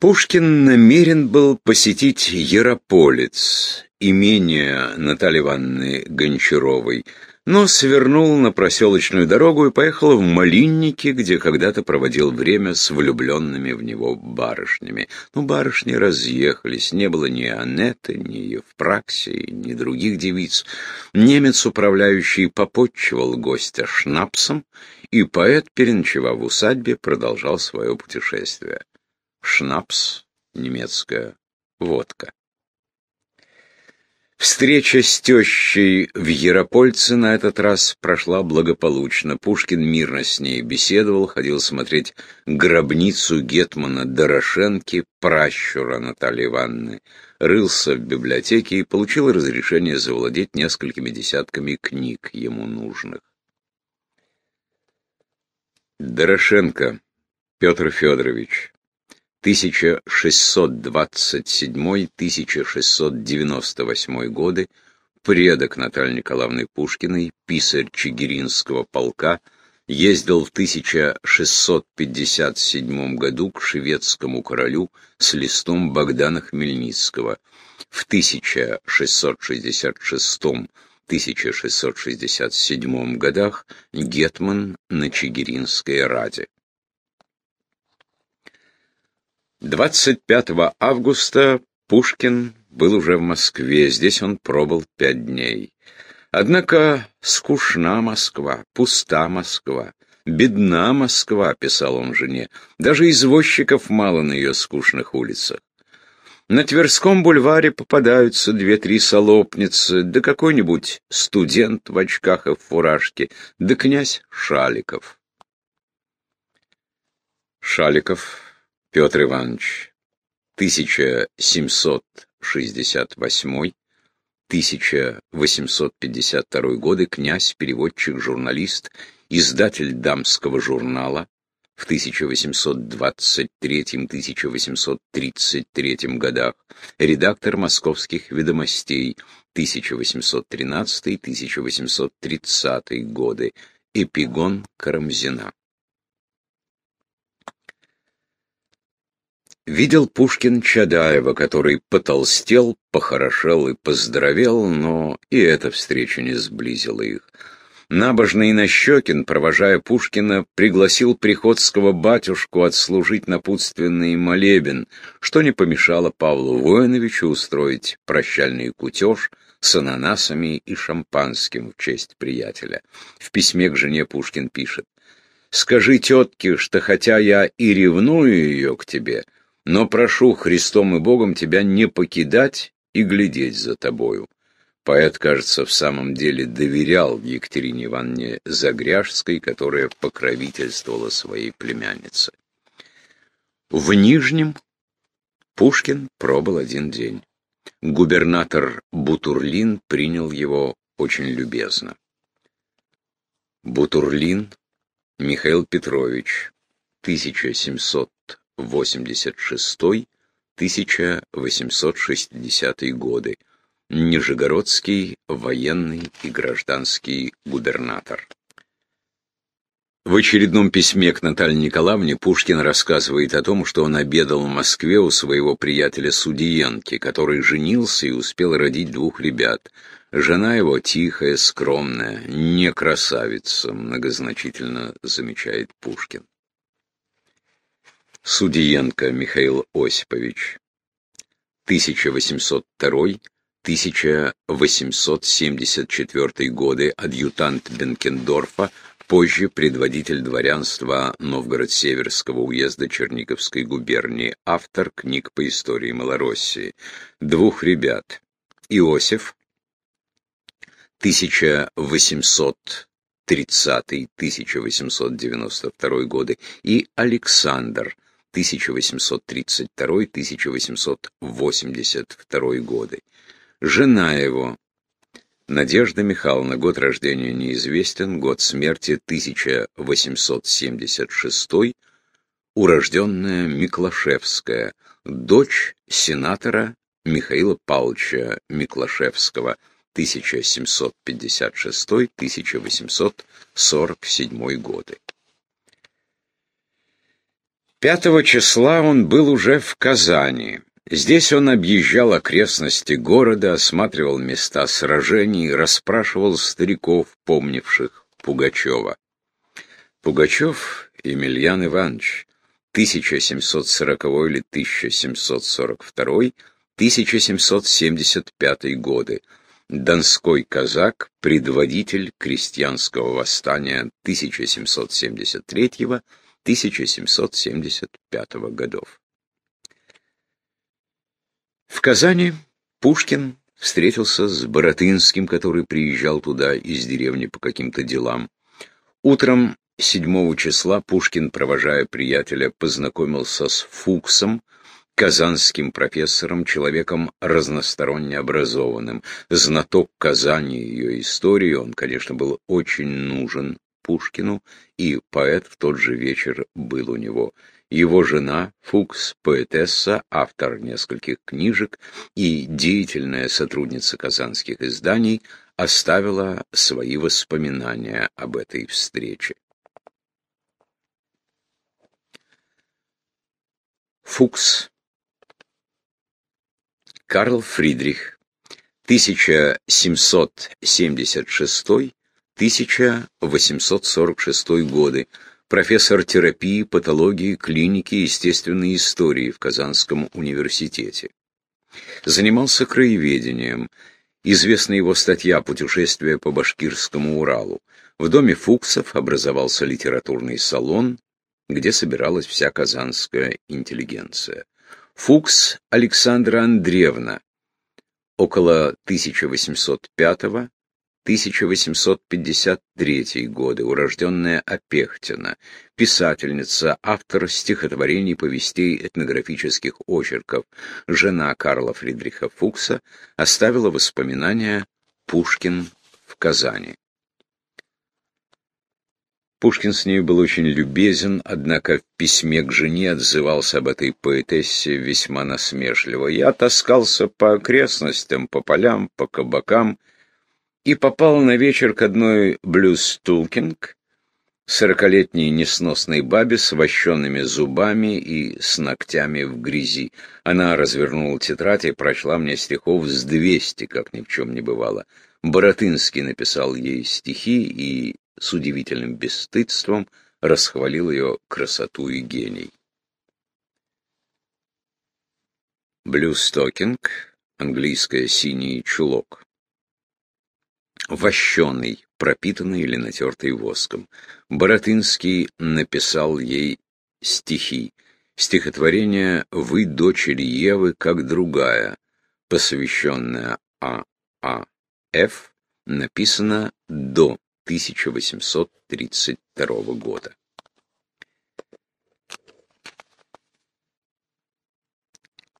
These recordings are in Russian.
Пушкин намерен был посетить Ярополец, имение Натальи Ивановны Гончаровой, но свернул на проселочную дорогу и поехал в Малинники, где когда-то проводил время с влюбленными в него барышнями. Но барышни разъехались, не было ни Анетты, ни Евпраксии, ни других девиц. Немец, управляющий, попотчевал гостя шнапсом, и поэт, переночевав в усадьбе, продолжал свое путешествие. Шнапс, немецкая водка. Встреча с тещей в Яропольце на этот раз прошла благополучно. Пушкин мирно с ней беседовал, ходил смотреть гробницу Гетмана Дорошенки, пращура Натальи Ивановны, рылся в библиотеке и получил разрешение завладеть несколькими десятками книг ему нужных. Дорошенко Петр Федорович 1627-1698 годы, предок Натальи Николаевны Пушкиной, писарь Чигиринского полка, ездил в 1657 году к шведскому королю с листом Богдана Хмельницкого. В 1666-1667 годах Гетман на Чигиринской раде. 25 августа Пушкин был уже в Москве, здесь он пробыл пять дней. Однако скучна Москва, пуста Москва, бедна Москва, писал он жене, даже извозчиков мало на ее скучных улицах. На Тверском бульваре попадаются две-три солопницы, да какой-нибудь студент в очках и в фуражке, да князь Шаликов. Шаликов Петр Иванович, 1768-1852 годы, князь, переводчик, журналист, издатель дамского журнала, в 1823-1833 годах, редактор московских ведомостей 1813-1830 годы, эпигон Карамзина. Видел Пушкин Чадаева, который потолстел, похорошел и поздоровел, но и эта встреча не сблизила их. Набожный Нащекин, провожая Пушкина, пригласил приходского батюшку отслужить напутственный молебен, что не помешало Павлу Воиновичу устроить прощальный кутеж с ананасами и шампанским в честь приятеля. В письме к жене Пушкин пишет «Скажи тетке, что хотя я и ревную ее к тебе, — но прошу Христом и Богом тебя не покидать и глядеть за тобою. Поэт, кажется, в самом деле доверял Екатерине Ивановне Загряжской, которая покровительствовала своей племяннице. В Нижнем Пушкин пробыл один день. Губернатор Бутурлин принял его очень любезно. Бутурлин Михаил Петрович, 1700 86-1860 годы. Нижегородский военный и гражданский губернатор. В очередном письме к Наталье Николаевне Пушкин рассказывает о том, что он обедал в Москве у своего приятеля Судиенки, который женился и успел родить двух ребят. Жена его тихая, скромная, не красавица, многозначительно замечает Пушкин. Судиенко Михаил Осипович, 1802-1874 годы, адъютант Бенкендорфа, позже предводитель дворянства Новгород-Северского уезда Черниговской губернии, автор книг по истории Малороссии. Двух ребят. Иосиф, 1830-1892 годы, и Александр, 1832-1882 годы. Жена его, Надежда Михайловна, год рождения неизвестен, год смерти 1876, урожденная Миклашевская, дочь сенатора Михаила Павловича Миклашевского, 1756-1847 годы. 5 числа он был уже в Казани. Здесь он объезжал окрестности города, осматривал места сражений, расспрашивал стариков, помнивших Пугачева. Пугачев Емельян Иванович, 1740 или 1742, 1775 годы, Донской казак, предводитель крестьянского восстания 1773-1775 годов. В Казани Пушкин встретился с Боротынским, который приезжал туда из деревни по каким-то делам. Утром 7 числа Пушкин, провожая приятеля, познакомился с Фуксом, казанским профессором, человеком разносторонне образованным. Знаток Казани и ее истории, он, конечно, был очень нужен Пушкину, и поэт в тот же вечер был у него. Его жена, Фукс, поэтесса, автор нескольких книжек и деятельная сотрудница казанских изданий, оставила свои воспоминания об этой встрече. Фукс Карл Фридрих 1776-1846 годы профессор терапии, патологии, клиники и естественной истории в Казанском университете. Занимался краеведением. Известна его статья «Путешествие по Башкирскому Уралу». В доме Фуксов образовался литературный салон, где собиралась вся казанская интеллигенция. Фукс Александра Андреевна, около 1805 1853 годы, урожденная Опехтина, писательница, автор стихотворений, повестей, этнографических очерков, жена Карла Фридриха Фукса, оставила воспоминания «Пушкин в Казани». Пушкин с ней был очень любезен, однако в письме к жене отзывался об этой поэтессе весьма насмешливо. «Я таскался по окрестностям, по полям, по кабакам» и попал на вечер к одной блюз-тулкинг, сорокалетней несносной бабе с вощенными зубами и с ногтями в грязи. Она развернула тетрадь и прочла мне стихов с двести, как ни в чем не бывало. Боротынский написал ей стихи и с удивительным бесстыдством расхвалил ее красоту и гений. Bluestocking, английское синий чулок. Вощеный, пропитанный или натертый воском. Боратынский написал ей стихи. Стихотворение «Вы, дочерь Евы, как другая», посвященное А. А. Ф., написано до 1832 года.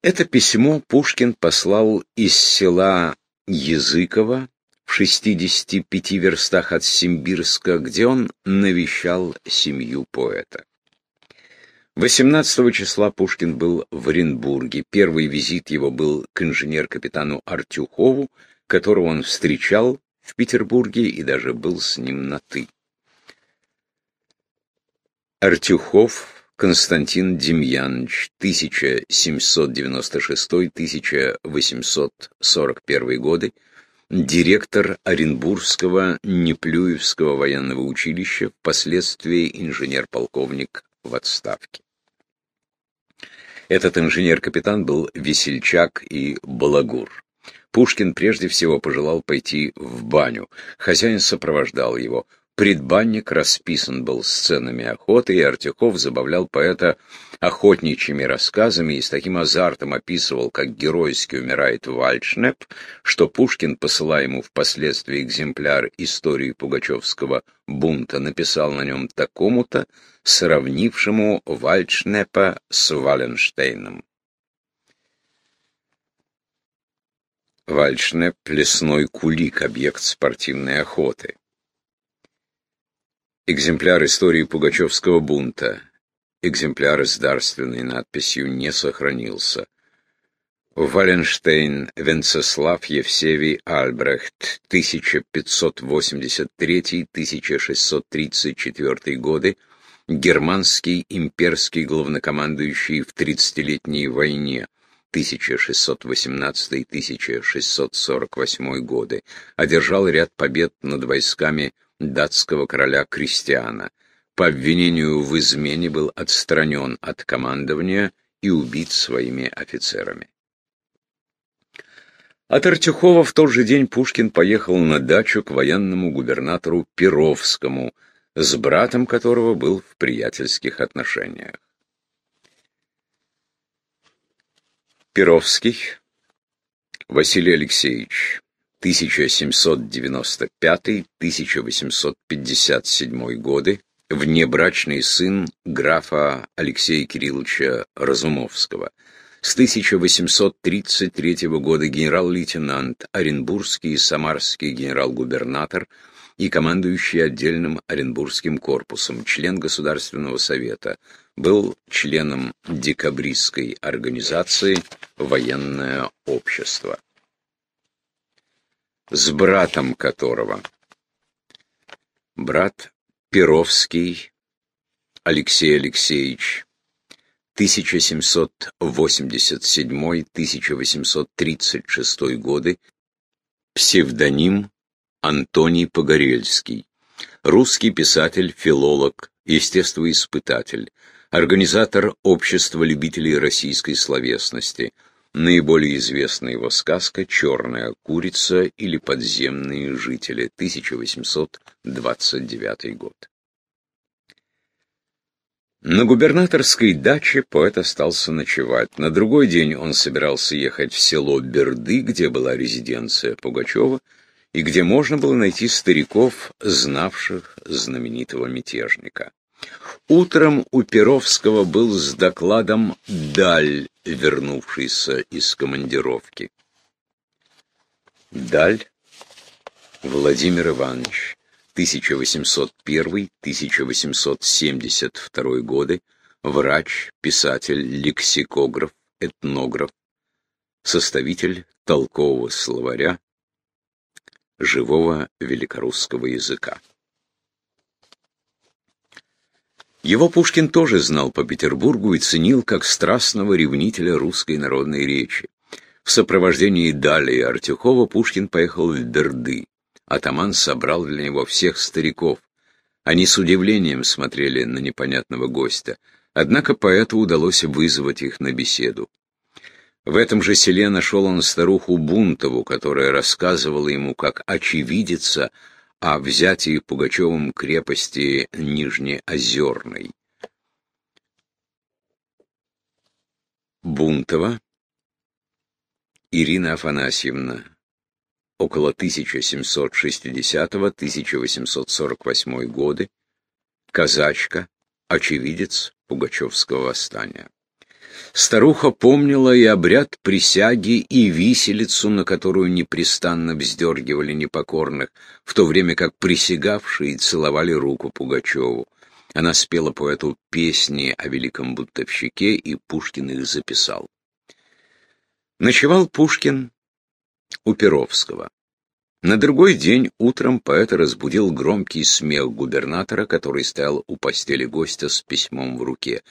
Это письмо Пушкин послал из села Языково в 65 верстах от Симбирска, где он навещал семью поэта. 18 числа Пушкин был в Оренбурге. Первый визит его был к инженер-капитану Артюхову, которого он встречал в Петербурге и даже был с ним на «ты». Артюхов Константин Демьянович, 1796-1841 годы, директор Оренбургского Неплюевского военного училища, впоследствии инженер-полковник в отставке. Этот инженер-капитан был весельчак и балагур. Пушкин прежде всего пожелал пойти в баню. Хозяин сопровождал его. Предбанник расписан был сценами охоты, и Артюхов забавлял поэта охотничьими рассказами и с таким азартом описывал, как геройски умирает Вальшнеп, что Пушкин, посылая ему впоследствии экземпляр истории пугачевского бунта, написал на нем такому-то, сравнившему Вальшнепа с Валенштейном. Вальшнеп — лесной кулик, объект спортивной охоты. Экземпляр истории Пугачевского бунта. Экземпляр с дарственной надписью не сохранился. Валенштейн Венцеслав Евсевий Альбрехт, 1583-1634 годы, германский имперский главнокомандующий в тридцатилетней войне 1618-1648 годы, одержал ряд побед над войсками датского короля Кристиана. По обвинению в измене был отстранен от командования и убит своими офицерами. От Артюхова в тот же день Пушкин поехал на дачу к военному губернатору Перовскому, с братом которого был в приятельских отношениях. Перовский Василий Алексеевич 1795-1857 годы, внебрачный сын графа Алексея Кирилловича Разумовского. С 1833 года генерал-лейтенант, Оренбургский и Самарский генерал-губернатор и командующий отдельным Оренбургским корпусом, член Государственного совета, был членом декабристской организации «Военное общество», с братом которого брат Перовский Алексей Алексеевич 1787-1836 годы, псевдоним Антоний Погорельский, русский писатель, филолог, естествоиспытатель, организатор общества любителей российской словесности. Наиболее известна его сказка «Черная курица» или «Подземные жители», 1829 год. На губернаторской даче поэт остался ночевать. На другой день он собирался ехать в село Берды, где была резиденция Пугачева, и где можно было найти стариков, знавших знаменитого мятежника. Утром у Перовского был с докладом Даль, вернувшийся из командировки. Даль Владимир Иванович, 1801-1872 годы, врач, писатель, лексикограф, этнограф, составитель толкового словаря живого великорусского языка. Его Пушкин тоже знал по Петербургу и ценил как страстного ревнителя русской народной речи. В сопровождении Дали Артюхова Пушкин поехал в Берды. Атаман собрал для него всех стариков. Они с удивлением смотрели на непонятного гостя. Однако поэту удалось вызвать их на беседу. В этом же селе нашел он старуху Бунтову, которая рассказывала ему, как очевидится о взятии Пугачевым крепости Нижнеозерной. Бунтова Ирина Афанасьевна около 1760-1848 годы, казачка, очевидец Пугачевского восстания. Старуха помнила и обряд присяги, и виселицу, на которую непрестанно вздергивали непокорных, в то время как присягавшие целовали руку Пугачеву. Она спела поэту песни о великом бунтовщике, и Пушкин их записал. Ночевал Пушкин у Перовского. На другой день утром поэта разбудил громкий смех губернатора, который стоял у постели гостя с письмом в руке.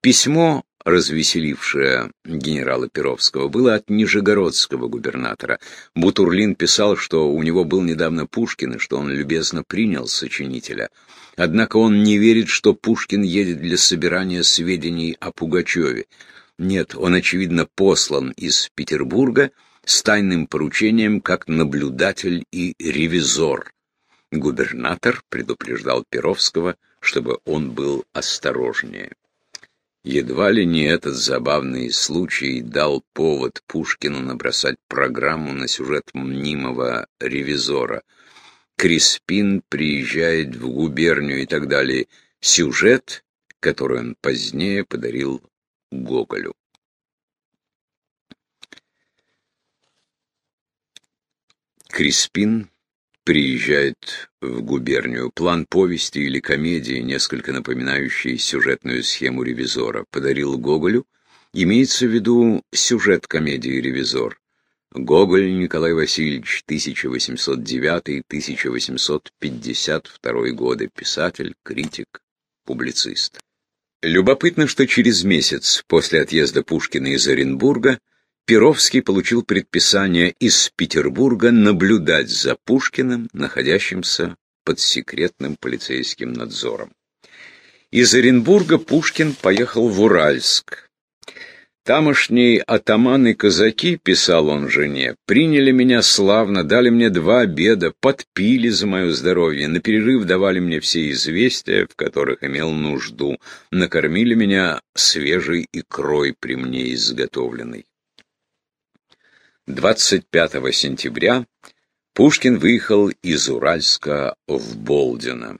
Письмо, развеселившее генерала Перовского, было от нижегородского губернатора. Бутурлин писал, что у него был недавно Пушкин и что он любезно принял сочинителя. Однако он не верит, что Пушкин едет для собирания сведений о Пугачеве. Нет, он, очевидно, послан из Петербурга с тайным поручением как наблюдатель и ревизор. Губернатор предупреждал Перовского, чтобы он был осторожнее. Едва ли не этот забавный случай дал повод Пушкину набросать программу на сюжет мнимого ревизора. Криспин приезжает в губернию и так далее. Сюжет, который он позднее подарил Гоголю. Криспин приезжает в губернию. План повести или комедии, несколько напоминающий сюжетную схему «Ревизора», подарил Гоголю. Имеется в виду сюжет комедии «Ревизор». Гоголь Николай Васильевич, 1809-1852 годы, писатель, критик, публицист. Любопытно, что через месяц после отъезда Пушкина из Оренбурга Перовский получил предписание из Петербурга наблюдать за Пушкиным, находящимся под секретным полицейским надзором. Из Оренбурга Пушкин поехал в Уральск. Тамошние атаманы-казаки, писал он жене, приняли меня славно, дали мне два обеда, подпили за мое здоровье, на перерыв давали мне все известия, в которых имел нужду, накормили меня свежей икрой при мне изготовленной. 25 сентября Пушкин выехал из Уральска в Болдино.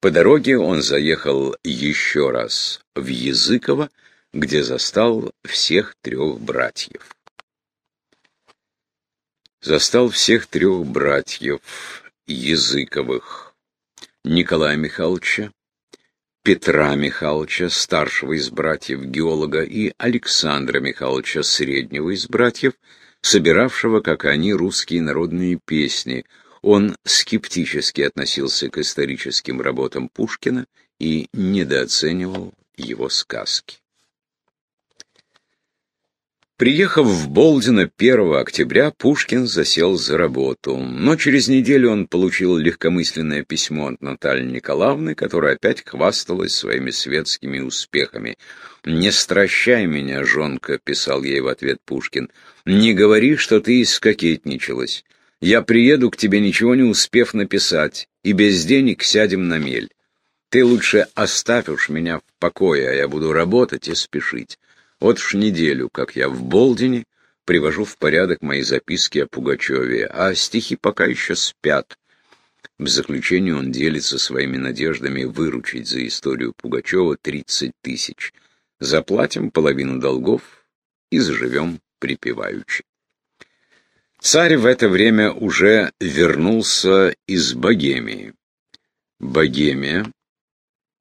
По дороге он заехал еще раз в Языково, где застал всех трех братьев. Застал всех трех братьев Языковых, Николая Михайловича, Петра Михайловича, старшего из братьев геолога, и Александра Михайловича, среднего из братьев, собиравшего, как они, русские народные песни – он скептически относился к историческим работам Пушкина и недооценивал его сказки. Приехав в Болдино 1 октября, Пушкин засел за работу, но через неделю он получил легкомысленное письмо от Натальи Николаевны, которая опять хвасталась своими светскими успехами. «Не стращай меня, жонка», — писал ей в ответ Пушкин, — «не говори, что ты искокетничалась. Я приеду к тебе, ничего не успев написать, и без денег сядем на мель. Ты лучше оставь уж меня в покое, а я буду работать и спешить. Вот уж неделю, как я в Болдине, привожу в порядок мои записки о Пугачеве, а стихи пока еще спят. В заключение он делится своими надеждами выручить за историю Пугачева 30 тысяч. Заплатим половину долгов и заживем припеваючи. Царь в это время уже вернулся из Богемии. Богемия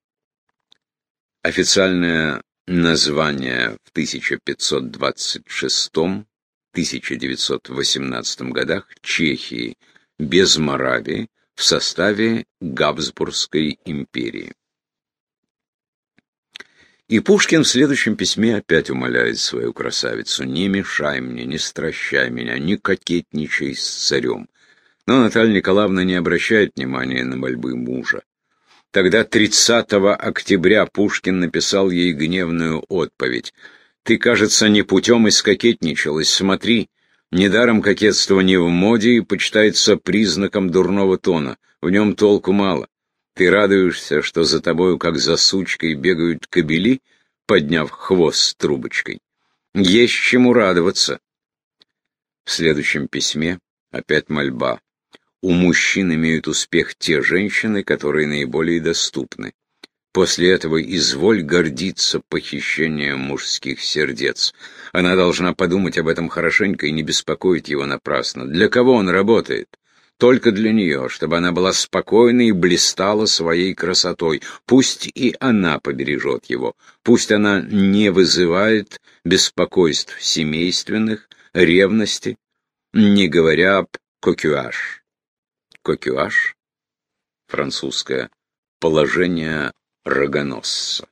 – официальное название в 1526-1918 годах Чехии без Моравии в составе Габсбургской империи. И Пушкин в следующем письме опять умоляет свою красавицу «Не мешай мне, не стращай меня, не кокетничай с царем». Но Наталья Николаевна не обращает внимания на мольбы мужа. Тогда 30 октября Пушкин написал ей гневную отповедь. «Ты, кажется, не путем искокетничалась, смотри, недаром кокетство не в моде и почитается признаком дурного тона, в нем толку мало. Ты радуешься, что за тобою, как за сучкой, бегают кобели, подняв хвост с трубочкой. Есть чему радоваться. В следующем письме опять мольба. У мужчин имеют успех те женщины, которые наиболее доступны. После этого изволь гордиться похищением мужских сердец. Она должна подумать об этом хорошенько и не беспокоить его напрасно. Для кого он работает? только для нее, чтобы она была спокойна и блистала своей красотой. Пусть и она побережет его, пусть она не вызывает беспокойств семейственных, ревности, не говоря об кокюаж. Кокюаж, французское, положение рогоносца.